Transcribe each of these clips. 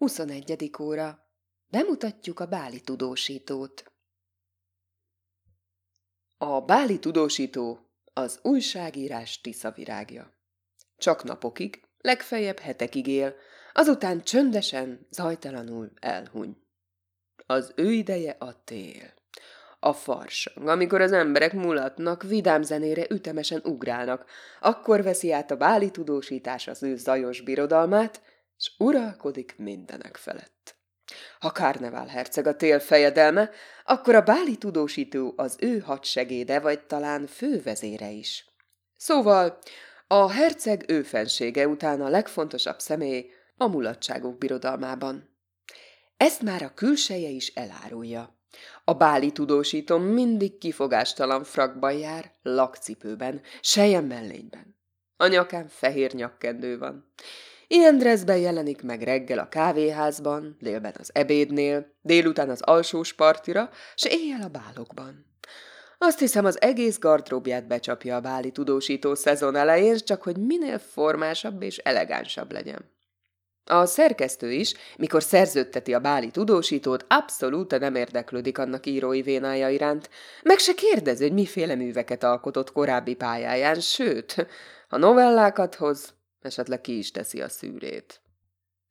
21. óra. Bemutatjuk a báli tudósítót. A báli tudósító az újságírás tiszavirágja. Csak napokig, legfeljebb hetekig él, azután csöndesen, zajtalanul elhuny. Az ő ideje a tél. A farsang, amikor az emberek mulatnak, vidám zenére ütemesen ugrálnak, akkor veszi át a báli tudósítás az ő zajos birodalmát, s uralkodik mindenek felett. Ha Kárnevál herceg a tél fejedelme, akkor a báli tudósító az ő hadsegéde, vagy talán fővezére is. Szóval a herceg őfensége után a legfontosabb személy a mulatságok birodalmában. Ezt már a külseje is elárulja. A báli tudósító mindig kifogástalan frakban jár, lakcipőben, sejem mellényben. A nyakán fehér nyakkendő van. Ilyen dressben jelenik meg reggel a kávéházban, délben az ebédnél, délután az alsós partira, s éjjel a bálokban. Azt hiszem, az egész gardróbját becsapja a báli tudósító szezon elején, csak hogy minél formásabb és elegánsabb legyen. A szerkesztő is, mikor szerződteti a báli tudósítót, abszolút nem érdeklődik annak írói vénája iránt, meg se kérdezi, hogy miféle műveket alkotott korábbi pályáján, sőt, ha novellákat hoz, esetleg ki is teszi a szűrét.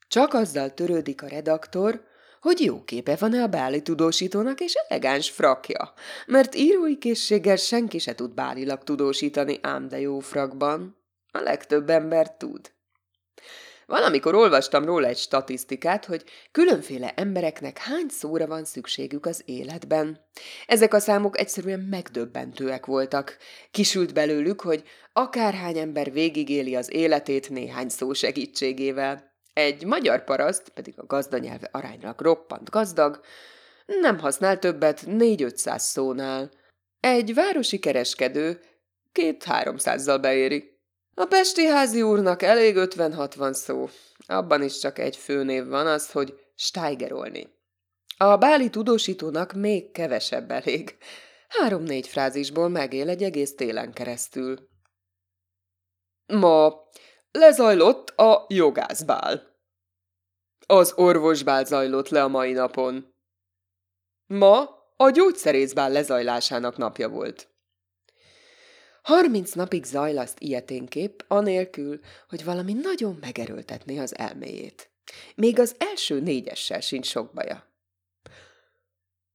Csak azzal törődik a redaktor, hogy jó képe van-e a báli tudósítónak és elegáns frakja, mert írói készséggel senki se tud bálilag tudósítani, ám de jó frakban. A legtöbb ember tud. Valamikor olvastam róla egy statisztikát, hogy különféle embereknek hány szóra van szükségük az életben. Ezek a számok egyszerűen megdöbbentőek voltak. Kisült belőlük, hogy akárhány ember végigéli az életét néhány szó segítségével. Egy magyar paraszt, pedig a gazdanyelve aránylag roppant gazdag, nem használ többet négy-ötszáz szónál. Egy városi kereskedő két-háromszázzal beéri. A pesti házi úrnak elég 50-60 szó. Abban is csak egy főnév van az, hogy Steigerolni. A báli tudósítónak még kevesebb elég. Három-négy frázisból megél egy egész télen keresztül. Ma lezajlott a jogászbál. Az orvosbál zajlott le a mai napon. Ma a gyógyszerészbál lezajlásának napja volt. Harminc napig zajlaszt ilyeténképp, anélkül, hogy valami nagyon megerőltetné az elméjét. Még az első négyessel sincs sok baja.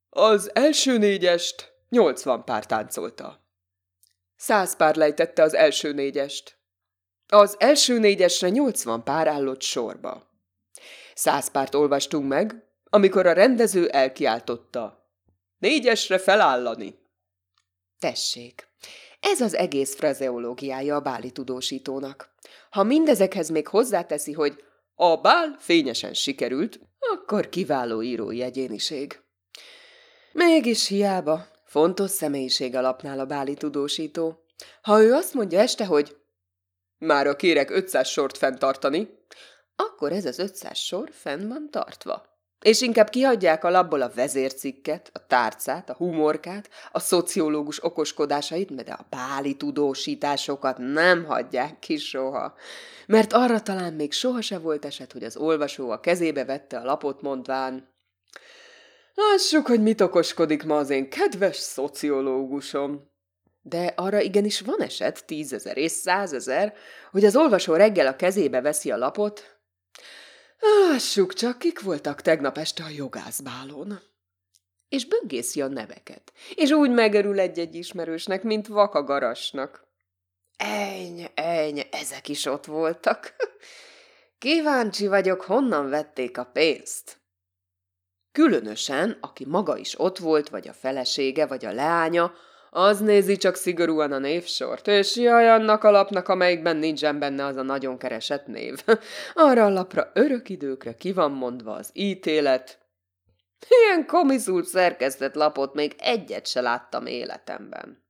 Az első négyest nyolcvan pár táncolta. Száz pár lejtette az első négyest. Az első négyesre nyolcvan pár állott sorba. Száz párt olvastunk meg, amikor a rendező elkiáltotta. Négyesre felállani. Tessék, ez az egész frazeológiája a báli tudósítónak. Ha mindezekhez még hozzáteszi, hogy a bál fényesen sikerült, akkor kiváló írói egyéniség. Mégis hiába, fontos személyiség alapnál a báli tudósító. Ha ő azt mondja este, hogy már a kérek 500 sort fenntartani, akkor ez az 500 sor fenn van tartva. És inkább kihagyják a labból a vezércikket, a tárcát, a humorkát, a szociológus okoskodásait, de a báli tudósításokat nem hagyják ki soha. Mert arra talán még soha se volt eset, hogy az olvasó a kezébe vette a lapot mondván, Lássuk, hogy mit okoskodik ma az én kedves szociológusom. De arra igenis van eset, tízezer és százezer, hogy az olvasó reggel a kezébe veszi a lapot, Lássuk csak, kik voltak tegnap este a jogászbálon. És böngészi a neveket, és úgy megerül egy-egy ismerősnek, mint vakagarasnak. Eny, eny, ezek is ott voltak. Kíváncsi vagyok, honnan vették a pénzt. Különösen, aki maga is ott volt, vagy a felesége, vagy a leánya, az nézi csak szigorúan a névsort, és jaj annak a lapnak, amelyikben nincsen benne az a nagyon keresett név. Arra a lapra örök időkre ki van mondva az ítélet. Ilyen komiszult szerkesztett lapot még egyet se láttam életemben.